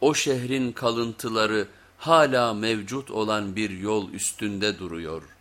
o şehrin kalıntıları hala mevcut olan bir yol üstünde duruyor.''